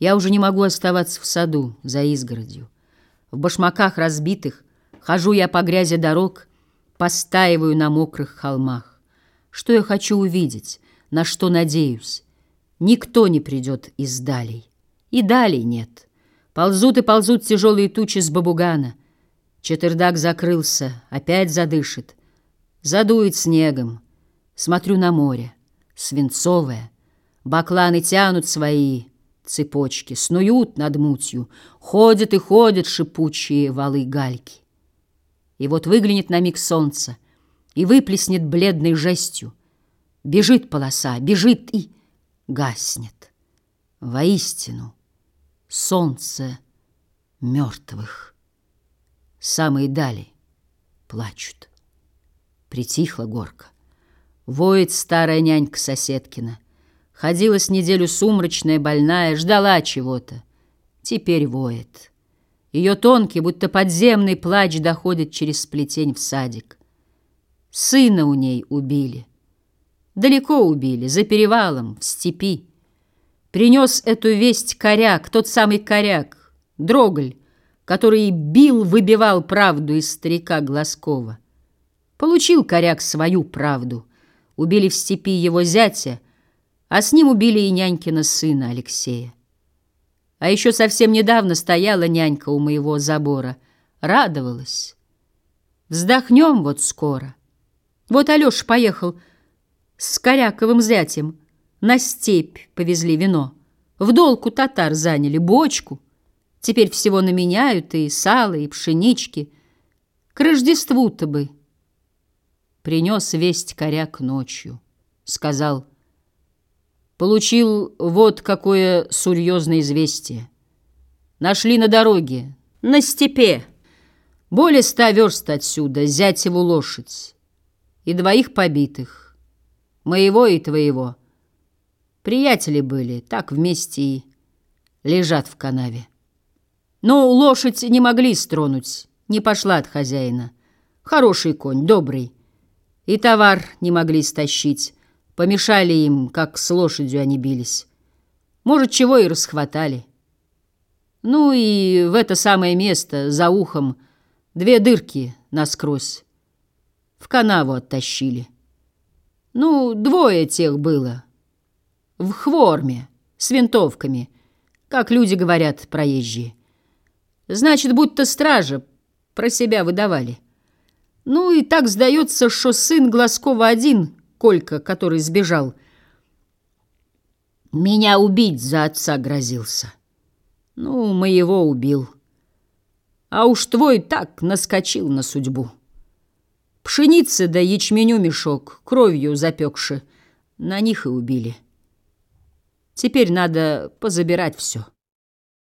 Я уже не могу оставаться в саду за изгородью. В башмаках разбитых хожу я по грязи дорог, постаиваю на мокрых холмах. Что я хочу увидеть, на что надеюсь? Никто не придет из далей. И далей нет. Ползут и ползут тяжелые тучи с бабугана. Четырдак закрылся, опять задышит. Задует снегом. Смотрю на море, свинцовое. Бакланы тянут свои цепочки, снуют над мутью, ходят и ходят шипучие валы гальки. И вот выглянет на миг солнце и выплеснет бледной жестью. Бежит полоса, бежит и гаснет. Воистину, солнце мертвых. Самые дали плачут. Притихла горка. Воет старая нянька Соседкина. Ходила с неделю сумрачная, больная, ждала чего-то. Теперь воет. Ее тонкий, будто подземный плач доходит через сплетень в садик. Сына у ней убили. Далеко убили, за перевалом, в степи. Принес эту весть коряк, тот самый коряк, Дроголь, который бил, выбивал правду из старика Глазкова. Получил коряк свою правду. Убили в степи его зятя, а с ним убили и нянькина сына Алексея. А еще совсем недавно стояла нянька у моего забора, радовалась. Вздохнем вот скоро. Вот Алеша поехал с коряковым зятем, на степь повезли вино, в долку татар заняли бочку — Теперь всего наменяют и сало, и пшенички. К Рождеству-то бы. Принес весть коряк ночью. Сказал, получил вот какое серьезное известие. Нашли на дороге, на степе. Более ста верст отсюда, зять его лошадь. И двоих побитых, моего и твоего. Приятели были, так вместе и лежат в канаве. Но лошадь не могли стронуть, не пошла от хозяина. Хороший конь, добрый. И товар не могли стащить, помешали им, как с лошадью они бились. Может, чего и расхватали. Ну и в это самое место, за ухом, две дырки насквозь. В канаву оттащили. Ну, двое тех было. В хворме, с винтовками, как люди говорят проезжие. Значит, будто стража про себя выдавали. Ну и так сдается, что сын Глазкова один, Колька, который сбежал, меня убить за отца грозился. Ну, моего убил. А уж твой так наскочил на судьбу. Пшеницы да ячменю мешок, кровью запекши, на них и убили. Теперь надо позабирать все.